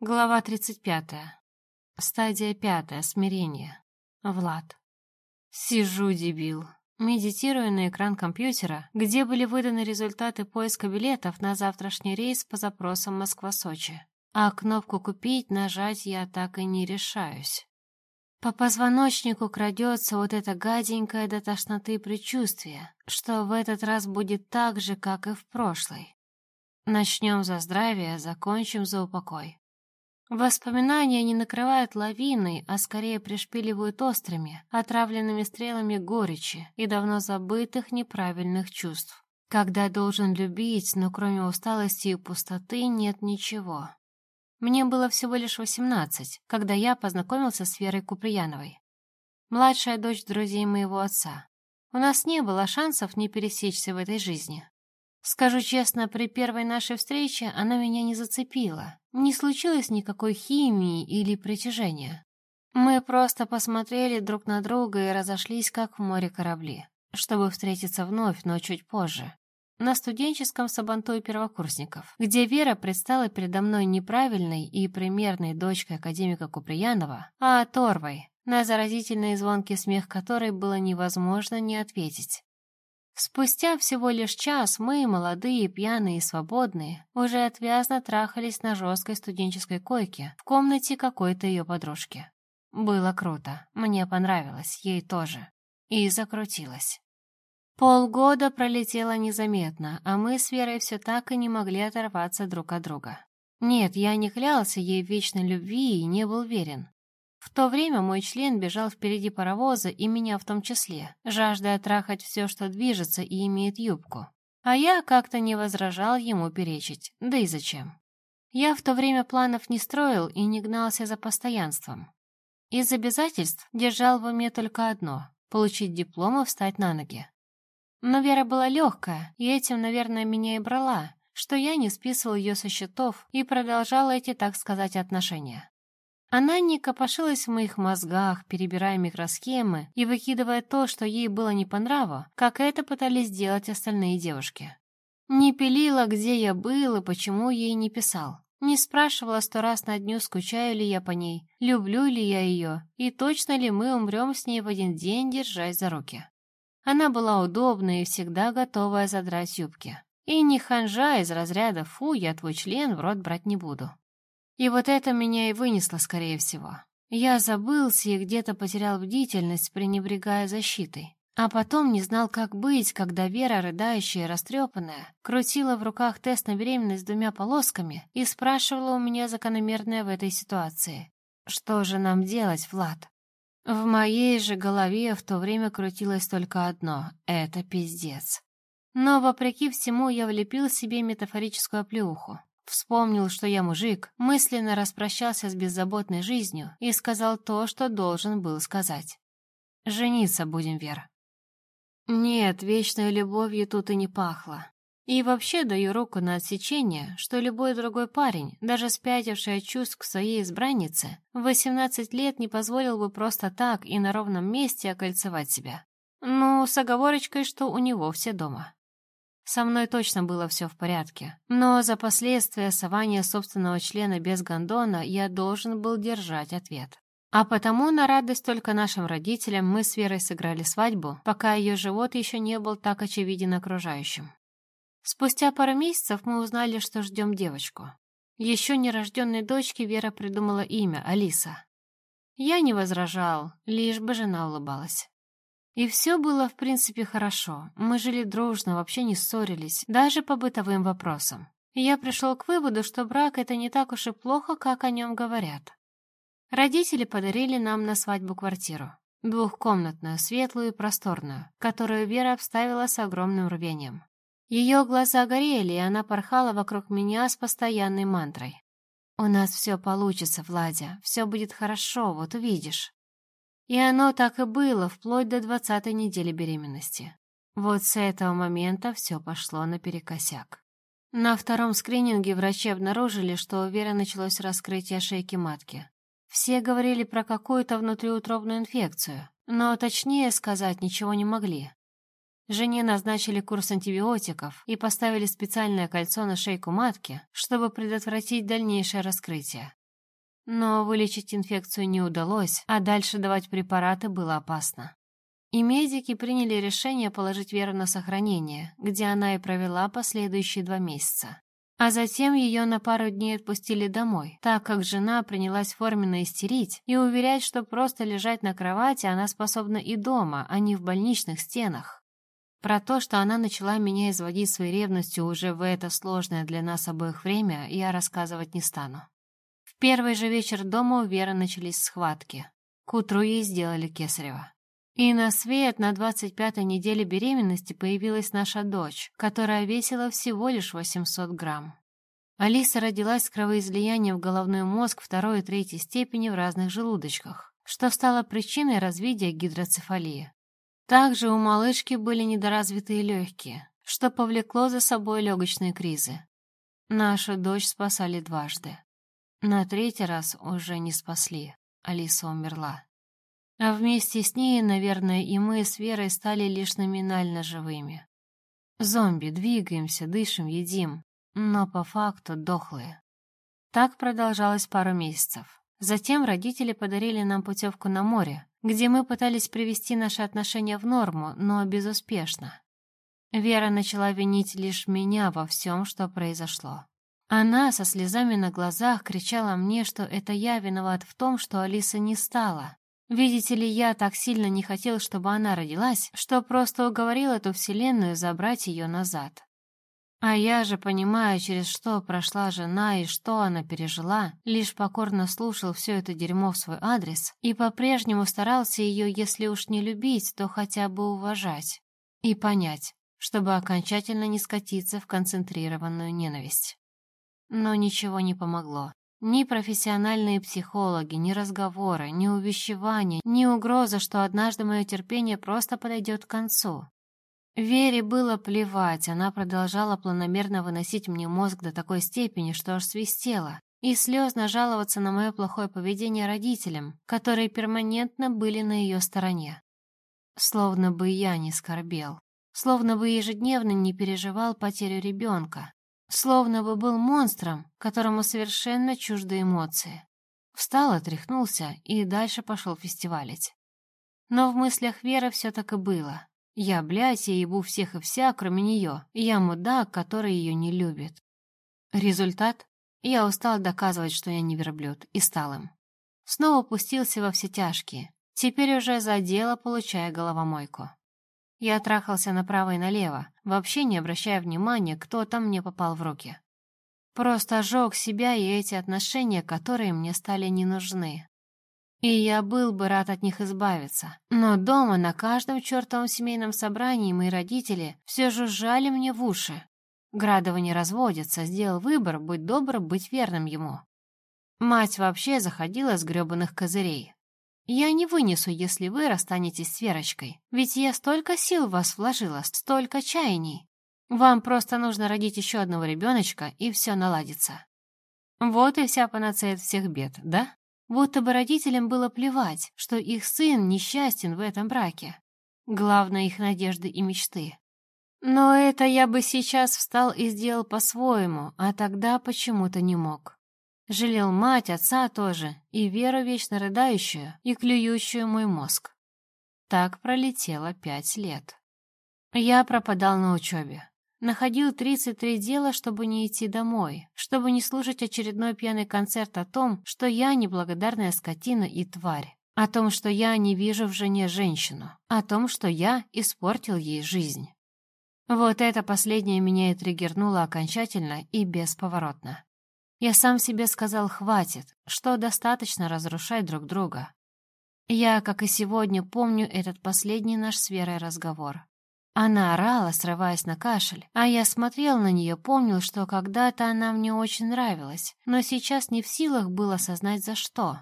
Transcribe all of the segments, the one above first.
Глава 35. Стадия пятая. Смирение. Влад. Сижу, дебил. Медитирую на экран компьютера, где были выданы результаты поиска билетов на завтрашний рейс по запросам Москва-Сочи. А кнопку «Купить» нажать я так и не решаюсь. По позвоночнику крадется вот это гаденькое до тошноты предчувствие, что в этот раз будет так же, как и в прошлый. Начнем за здравие, закончим за упокой. Воспоминания не накрывают лавиной, а скорее пришпиливают острыми, отравленными стрелами горечи и давно забытых неправильных чувств. Когда должен любить, но кроме усталости и пустоты нет ничего. Мне было всего лишь восемнадцать, когда я познакомился с Верой Куприяновой. Младшая дочь друзей моего отца. У нас не было шансов не пересечься в этой жизни. Скажу честно, при первой нашей встрече она меня не зацепила. Не случилось никакой химии или притяжения. Мы просто посмотрели друг на друга и разошлись, как в море корабли, чтобы встретиться вновь, но чуть позже. На студенческом сабантуе первокурсников, где Вера предстала передо мной неправильной и примерной дочкой академика Куприянова, а оторвой, на заразительный звонкий смех которой было невозможно не ответить. Спустя всего лишь час мы, молодые, пьяные и свободные, уже отвязно трахались на жесткой студенческой койке в комнате какой-то ее подружки. Было круто, мне понравилось, ей тоже. И закрутилось. Полгода пролетело незаметно, а мы с Верой все так и не могли оторваться друг от друга. Нет, я не клялся ей в вечной любви и не был верен. В то время мой член бежал впереди паровоза, и меня в том числе, жаждая трахать все, что движется и имеет юбку. А я как-то не возражал ему перечить, да и зачем. Я в то время планов не строил и не гнался за постоянством. Из обязательств держал в уме только одно — получить диплом и встать на ноги. Но Вера была легкая, и этим, наверное, меня и брала, что я не списывал ее со счетов и продолжал эти, так сказать, отношения. Она не копошилась в моих мозгах, перебирая микросхемы и выкидывая то, что ей было не по нраву, как это пытались сделать остальные девушки. Не пилила, где я был и почему ей не писал. Не спрашивала сто раз на дню, скучаю ли я по ней, люблю ли я ее, и точно ли мы умрем с ней в один день, держась за руки. Она была удобная и всегда готовая задрать юбки. И не ханжа из разряда «фу, я твой член в рот брать не буду». И вот это меня и вынесло, скорее всего. Я забылся и где-то потерял бдительность, пренебрегая защитой. А потом не знал, как быть, когда Вера, рыдающая и растрепанная, крутила в руках тест на беременность двумя полосками и спрашивала у меня закономерное в этой ситуации. «Что же нам делать, Влад?» В моей же голове в то время крутилось только одно — это пиздец. Но, вопреки всему, я влепил себе метафорическую оплеуху. Вспомнил, что я мужик, мысленно распрощался с беззаботной жизнью и сказал то, что должен был сказать. «Жениться будем, Вера». Нет, вечной любовью тут и не пахло. И вообще даю руку на отсечение, что любой другой парень, даже спятивший от чувств к своей избраннице, в 18 лет не позволил бы просто так и на ровном месте окольцевать себя. Ну, с оговорочкой, что у него все дома. Со мной точно было все в порядке. Но за последствия сования собственного члена без гондона я должен был держать ответ. А потому, на радость только нашим родителям, мы с Верой сыграли свадьбу, пока ее живот еще не был так очевиден окружающим. Спустя пару месяцев мы узнали, что ждем девочку. Еще нерожденной дочке Вера придумала имя — Алиса. Я не возражал, лишь бы жена улыбалась. И все было, в принципе, хорошо. Мы жили дружно, вообще не ссорились, даже по бытовым вопросам. Я пришел к выводу, что брак — это не так уж и плохо, как о нем говорят. Родители подарили нам на свадьбу квартиру. Двухкомнатную, светлую и просторную, которую Вера обставила с огромным рвением. Ее глаза горели, и она порхала вокруг меня с постоянной мантрой. «У нас все получится, Владя, все будет хорошо, вот увидишь». И оно так и было, вплоть до двадцатой недели беременности. Вот с этого момента все пошло наперекосяк. На втором скрининге врачи обнаружили, что у Веры началось раскрытие шейки матки. Все говорили про какую-то внутриутробную инфекцию, но точнее сказать ничего не могли. Жене назначили курс антибиотиков и поставили специальное кольцо на шейку матки, чтобы предотвратить дальнейшее раскрытие. Но вылечить инфекцию не удалось, а дальше давать препараты было опасно. И медики приняли решение положить Веру на сохранение, где она и провела последующие два месяца. А затем ее на пару дней отпустили домой, так как жена принялась форменно истерить и уверять, что просто лежать на кровати она способна и дома, а не в больничных стенах. Про то, что она начала меня изводить своей ревностью уже в это сложное для нас обоих время, я рассказывать не стану. Первый же вечер дома у Веры начались схватки. К утру ей сделали кесарево. И на свет на 25-й неделе беременности появилась наша дочь, которая весила всего лишь 800 грамм. Алиса родилась с кровоизлиянием в головной мозг второй и третьей степени в разных желудочках, что стало причиной развития гидроцефалии. Также у малышки были недоразвитые легкие, что повлекло за собой легочные кризы. Нашу дочь спасали дважды. На третий раз уже не спасли, Алиса умерла. А вместе с ней, наверное, и мы с Верой стали лишь номинально живыми. Зомби, двигаемся, дышим, едим, но по факту дохлые. Так продолжалось пару месяцев. Затем родители подарили нам путевку на море, где мы пытались привести наши отношения в норму, но безуспешно. Вера начала винить лишь меня во всем, что произошло. Она со слезами на глазах кричала мне, что это я виноват в том, что Алиса не стала, Видите ли, я так сильно не хотел, чтобы она родилась, что просто уговорил эту вселенную забрать ее назад. А я же, понимая, через что прошла жена и что она пережила, лишь покорно слушал все это дерьмо в свой адрес и по-прежнему старался ее, если уж не любить, то хотя бы уважать и понять, чтобы окончательно не скатиться в концентрированную ненависть. Но ничего не помогло. Ни профессиональные психологи, ни разговоры, ни увещевания, ни угроза, что однажды мое терпение просто подойдет к концу. Вере было плевать, она продолжала планомерно выносить мне мозг до такой степени, что аж свистела, и слезно жаловаться на мое плохое поведение родителям, которые перманентно были на ее стороне. Словно бы я не скорбел, словно бы ежедневно не переживал потерю ребенка, Словно бы был монстром, которому совершенно чужды эмоции. Встал, отряхнулся и дальше пошел фестивалить. Но в мыслях Веры все так и было. Я, блядь, я ебу всех и вся, кроме нее. Я мудак, который ее не любит. Результат? Я устал доказывать, что я не верблюд, и стал им. Снова пустился во все тяжкие. Теперь уже за дело получая головомойку. Я трахался направо и налево, вообще не обращая внимания, кто там мне попал в руки. Просто ожег себя и эти отношения, которые мне стали не нужны. И я был бы рад от них избавиться. Но дома на каждом чертовом семейном собрании мои родители все жужжали мне в уши. Градова не разводится, сделал выбор, будь добр, быть верным ему. Мать вообще заходила с гребаных козырей. Я не вынесу, если вы расстанетесь с Верочкой, ведь я столько сил в вас вложила, столько чаяний. Вам просто нужно родить еще одного ребеночка, и все наладится. Вот и вся панацея от всех бед, да? Будто бы родителям было плевать, что их сын несчастен в этом браке. Главное их надежды и мечты. Но это я бы сейчас встал и сделал по-своему, а тогда почему-то не мог. Жалел мать, отца тоже, и Веру вечно рыдающую и клюющую мой мозг. Так пролетело пять лет. Я пропадал на учебе. Находил 33 дела, чтобы не идти домой, чтобы не слушать очередной пьяный концерт о том, что я неблагодарная скотина и тварь, о том, что я не вижу в жене женщину, о том, что я испортил ей жизнь. Вот это последнее меня и триггернуло окончательно и бесповоротно. Я сам себе сказал «хватит», что достаточно разрушать друг друга. Я, как и сегодня, помню этот последний наш с Верой разговор. Она орала, срываясь на кашель, а я смотрел на нее, помнил, что когда-то она мне очень нравилась, но сейчас не в силах было осознать за что.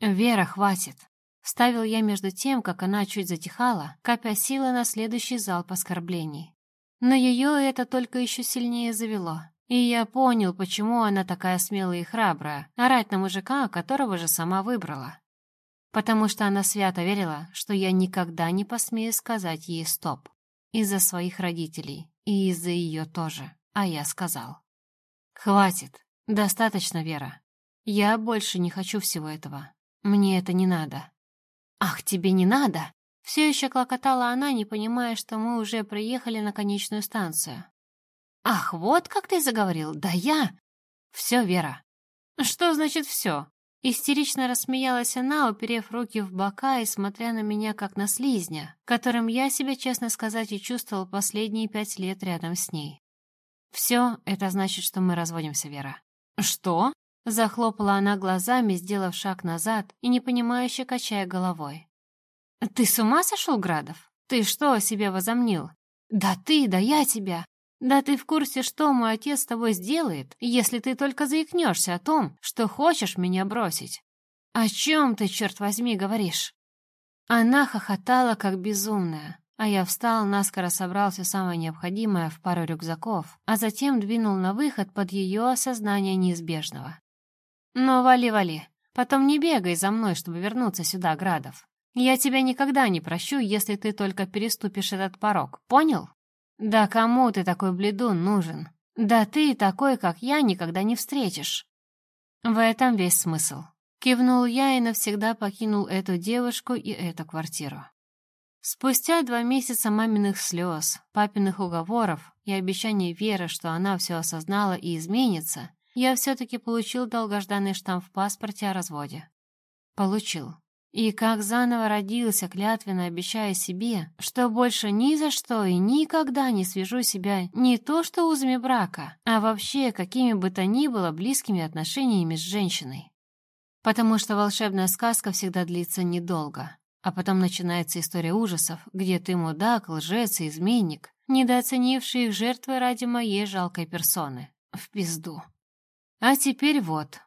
«Вера, хватит!» Ставил я между тем, как она чуть затихала, копя силы на следующий залп оскорблений. Но ее это только еще сильнее завело. И я понял, почему она такая смелая и храбрая, орать на мужика, которого же сама выбрала. Потому что она свято верила, что я никогда не посмею сказать ей «стоп». Из-за своих родителей и из-за ее тоже. А я сказал. «Хватит. Достаточно, Вера. Я больше не хочу всего этого. Мне это не надо. Ах, тебе не надо? Все еще клокотала она, не понимая, что мы уже приехали на конечную станцию. Ах, вот как ты заговорил. Да я... Все, Вера. Что значит все? Истерично рассмеялась она, уперев руки в бока и смотря на меня как на слизня, которым я себя, честно сказать, и чувствовал последние пять лет рядом с ней. «Все, это значит, что мы разводимся, Вера». «Что?» Захлопала она глазами, сделав шаг назад и непонимающе качая головой. «Ты с ума сошел, Градов? Ты что о себе возомнил? Да ты, да я тебя. Да ты в курсе, что мой отец с тобой сделает, если ты только заикнешься о том, что хочешь меня бросить? О чем ты, черт возьми, говоришь?» Она хохотала, как безумная, а я встал, наскоро собрал все самое необходимое в пару рюкзаков, а затем двинул на выход под ее осознание неизбежного. «Ну, вали-вали, потом не бегай за мной, чтобы вернуться сюда, Градов. Я тебя никогда не прощу, если ты только переступишь этот порог, понял?» «Да кому ты такой бледун нужен? Да ты такой, как я, никогда не встретишь». В этом весь смысл. Кивнул я и навсегда покинул эту девушку и эту квартиру. Спустя два месяца маминых слез, папиных уговоров и обещаний Веры, что она все осознала и изменится, я все-таки получил долгожданный штамп в паспорте о разводе. Получил. И как заново родился, клятвенно обещая себе, что больше ни за что и никогда не свяжу себя не то что узами брака, а вообще какими бы то ни было близкими отношениями с женщиной. Потому что волшебная сказка всегда длится недолго, а потом начинается история ужасов, где ты мудак, лжец и изменник, недооценивший их жертвы ради моей жалкой персоны. В пизду. А теперь вот,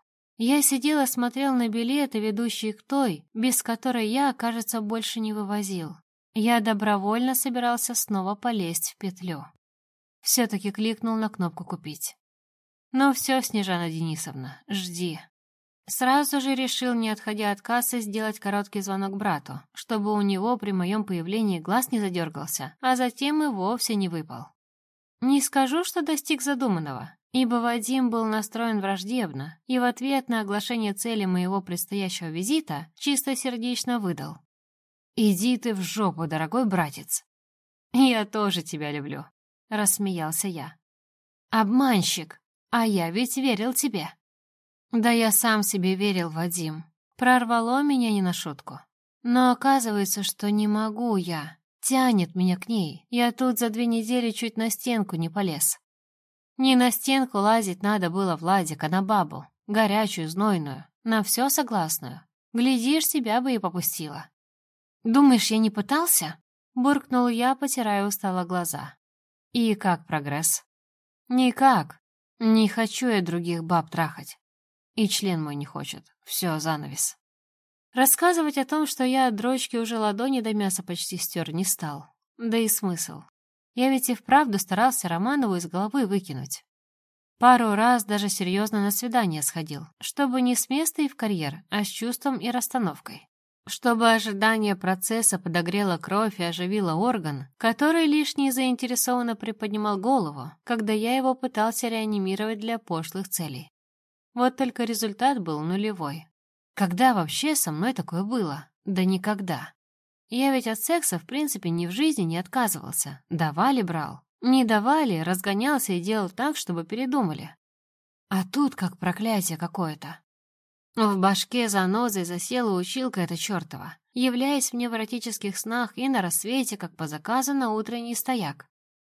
я сидел и смотрел на билеты, ведущие к той, без которой я, кажется, больше не вывозил. Я добровольно собирался снова полезть в петлю. Все-таки кликнул на кнопку «Купить». «Ну все, Снежана Денисовна, жди». Сразу же решил, не отходя от кассы, сделать короткий звонок брату, чтобы у него при моем появлении глаз не задергался, а затем и вовсе не выпал. Не скажу, что достиг задуманного, ибо Вадим был настроен враждебно и в ответ на оглашение цели моего предстоящего визита чистосердечно выдал. «Иди ты в жопу, дорогой братец!» «Я тоже тебя люблю», — рассмеялся я. «Обманщик! А я ведь верил тебе!» «Да я сам себе верил, Вадим. Прорвало меня не на шутку. Но оказывается, что не могу я. Тянет меня к ней. Я тут за две недели чуть на стенку не полез. Не на стенку лазить надо было, Владик, а на бабу. Горячую, знойную. На все согласную. Глядишь, себя бы и попустила. «Думаешь, я не пытался?» Буркнул я, потирая устало глаза. «И как прогресс?» «Никак. Не хочу я других баб трахать. И член мой не хочет. Все, занавес». Рассказывать о том, что я от дрочки уже ладони до мяса почти стер, не стал. Да и смысл. Я ведь и вправду старался Романову из головы выкинуть. Пару раз даже серьезно на свидание сходил, чтобы не с места и в карьер, а с чувством и расстановкой. Чтобы ожидание процесса подогрело кровь и оживило орган, который лишний заинтересованно приподнимал голову, когда я его пытался реанимировать для пошлых целей. Вот только результат был нулевой. Когда вообще со мной такое было? Да никогда. Я ведь от секса, в принципе, ни в жизни не отказывался. Давали, брал. Не давали, разгонялся и делал так, чтобы передумали. А тут как проклятие какое-то. В башке занозой засела училка эта чертова, являясь мне в эротических снах и на рассвете, как по заказу, на утренний стояк.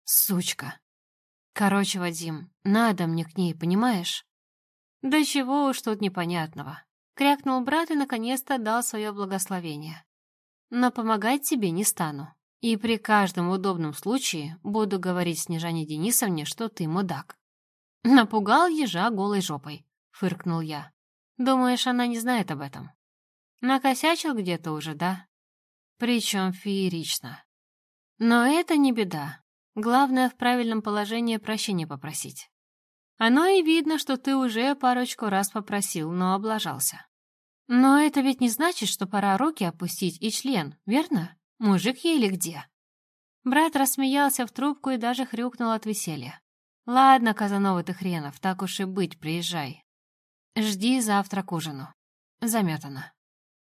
Сучка. Короче, Вадим, надо мне к ней, понимаешь? Да чего уж тут непонятного. Крякнул брат и наконец-то дал свое благословение но помогать тебе не стану. И при каждом удобном случае буду говорить Снежане Денисовне, что ты мудак. Напугал ежа голой жопой, фыркнул я. Думаешь, она не знает об этом? Накосячил где-то уже, да? Причем феерично. Но это не беда. Главное в правильном положении прощения попросить. Оно и видно, что ты уже парочку раз попросил, но облажался. Но это ведь не значит, что пора руки опустить и член, верно? Мужик еле где. Брат рассмеялся в трубку и даже хрюкнул от веселья. «Ладно, Казанова ты хренов, так уж и быть, приезжай». Жди завтра к ужину. Заметано.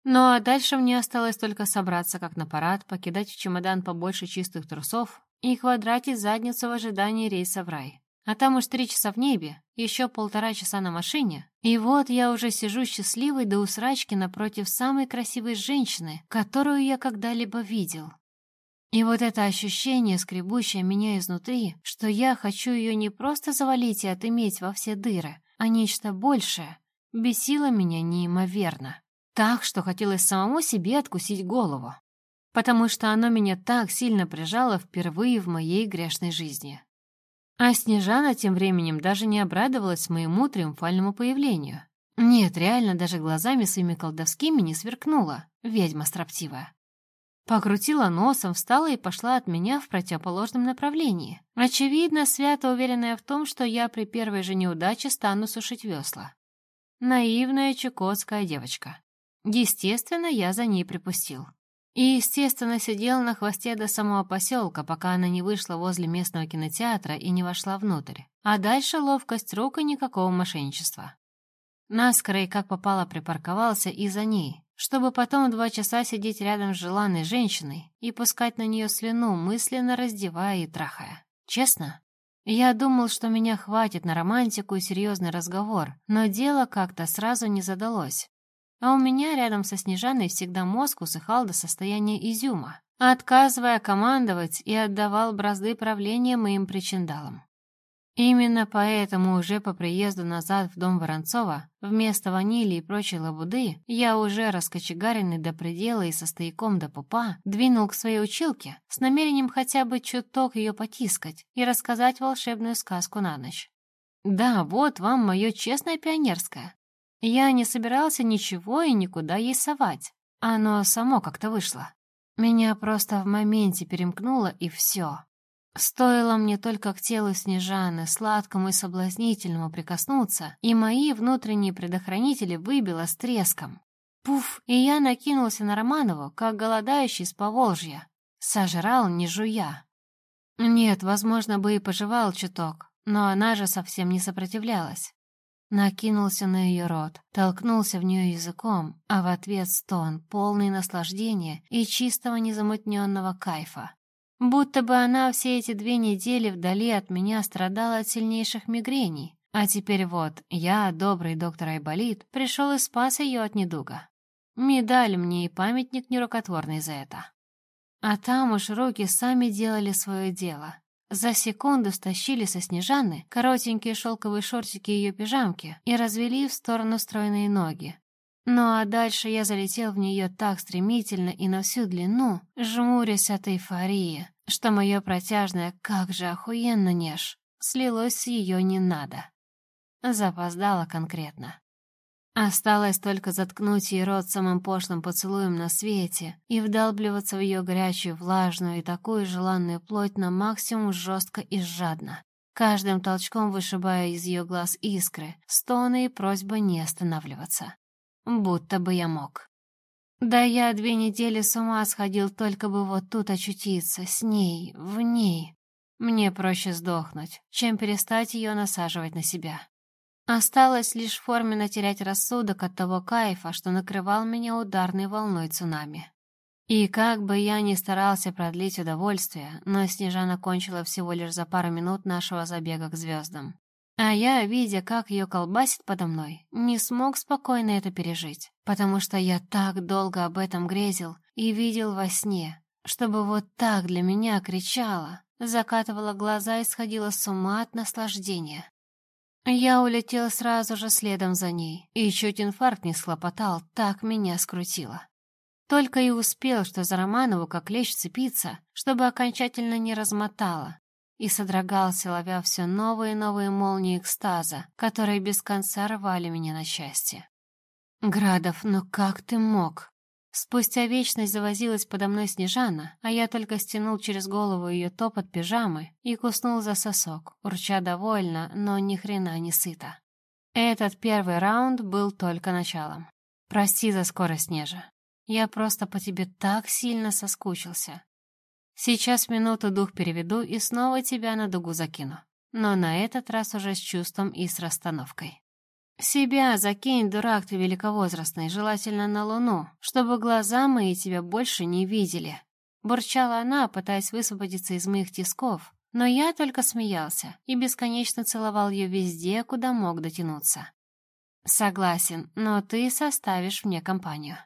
Ну а дальше мне осталось только собраться как на парад, покидать в чемодан побольше чистых трусов и квадратить задницу в ожидании рейса в рай. А там уж три часа в небе, еще полтора часа на машине, и вот я уже сижу счастливой до усрачки напротив самой красивой женщины, которую я когда-либо видел. И вот это ощущение, скребущее меня изнутри, что я хочу ее не просто завалить и отыметь во все дыры, а нечто большее, бесило меня неимоверно. Так, что хотелось самому себе откусить голову. Потому что оно меня так сильно прижало впервые в моей грешной жизни. А Снежана тем временем даже не обрадовалась моему триумфальному появлению. Нет, реально даже глазами своими колдовскими не сверкнула, ведьма строптивая. Покрутила носом, встала и пошла от меня в противоположном направлении. Очевидно, свято уверенная в том, что я при первой же неудаче стану сушить весла. Наивная чукотская девочка. Естественно, я за ней припустил. И, естественно, сидел на хвосте до самого поселка, пока она не вышла возле местного кинотеатра и не вошла внутрь. А дальше ловкость рук и никакого мошенничества. Наскоро и как попало припарковался и за ней, чтобы потом два часа сидеть рядом с желанной женщиной и пускать на нее слюну, мысленно раздевая и трахая. Честно? Я думал, что меня хватит на романтику и серьезный разговор, но дело как-то сразу не задалось. А у меня рядом со Снежаной всегда мозг усыхал до состояния изюма, отказывая командовать и отдавал бразды правления моим причиндалам. Именно поэтому уже по приезду назад в дом Воронцова вместо ванили и прочей лабуды я уже раскочегаренный до предела и со стояком до пупа двинул к своей училке с намерением хотя бы чуток ее потискать и рассказать волшебную сказку на ночь. Да, вот вам мое честное пионерское. Я не собирался ничего и никуда ей совать. Оно само как-то вышло. Меня просто в моменте перемкнуло, и все. Стоило мне только к телу Снежаны, сладкому и соблазнительному прикоснуться, и мои внутренние предохранители выбило с треском. Пуф, и я накинулся на Романову, как голодающий с Поволжья. Сожрал, не жуя. Нет, возможно, бы и пожевал чуток, но она же совсем не сопротивлялась. Накинулся на ее рот, толкнулся в нее языком, а в ответ стон, полный наслаждения и чистого незамутненного кайфа. Будто бы она все эти две недели вдали от меня страдала от сильнейших мигрений, а теперь вот я, добрый доктор Айболит, пришел и спас ее от недуга. Медаль мне и памятник нерукотворный за это. А там уж руки сами делали свое дело, за секунду стащили со Снежаны коротенькие шелковые шортики ее пижамки и развели в сторону стройные ноги. Ну а дальше я залетел в нее так стремительно и на всю длину, жмурясь от эйфории, что мое протяжное «как же охуенно неж» слилось с ее «не надо». Запоздала конкретно. Осталось только заткнуть ей рот самым пошлым поцелуем на свете и вдалбливаться в ее горячую, влажную и такую желанную плоть на максимум жестко и жадно, каждым толчком вышибая из ее глаз искры, стоны и просьба не останавливаться. Будто бы я мог. Да я две недели с ума сходил, только бы вот тут очутиться, с ней, в ней. Мне проще сдохнуть, чем перестать ее насаживать на себя. Осталось лишь форменно терять рассудок от того кайфа, что накрывал меня ударной волной цунами. И как бы я ни старался продлить удовольствие, но Снежана кончила всего лишь за пару минут нашего забега к звездам. А я, видя, как ее колбасит подо мной, не смог спокойно это пережить, потому что я так долго об этом грезил и видел во сне, чтобы вот так для меня кричала, закатывала глаза и сходила с ума от наслаждения. Я улетел сразу же следом за ней, и чуть инфаркт не схлопотал, так меня скрутило. Только и успел, что за Романову как лечь цепиться, чтобы окончательно не размотало, и содрогался, ловя все новые и новые молнии экстаза, которые без конца рвали меня на счастье. «Градов, ну как ты мог?» Спустя вечность завозилась подо мной Снежана, а я только стянул через голову ее топот пижамы и куснул за сосок, урча довольно, но ни хрена не сыто. Этот первый раунд был только началом. Прости за скорость, Нежа. Я просто по тебе так сильно соскучился. Сейчас минуту дух переведу и снова тебя на дугу закину. Но на этот раз уже с чувством и с расстановкой. Себя закинь, дурак ты великовозрастный, желательно на луну, чтобы глаза мои тебя больше не видели. Бурчала она, пытаясь высвободиться из моих тисков, но я только смеялся и бесконечно целовал ее везде, куда мог дотянуться. «Согласен, но ты составишь мне компанию».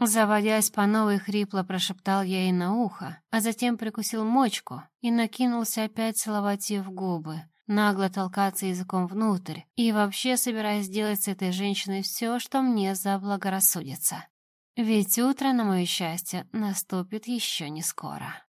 Заводясь по новой, хрипло прошептал я ей на ухо, а затем прикусил мочку и накинулся опять целовать ее в губы, нагло толкаться языком внутрь и вообще собираясь сделать с этой женщиной все, что мне заблагорассудится. Ведь утро, на мое счастье, наступит еще не скоро.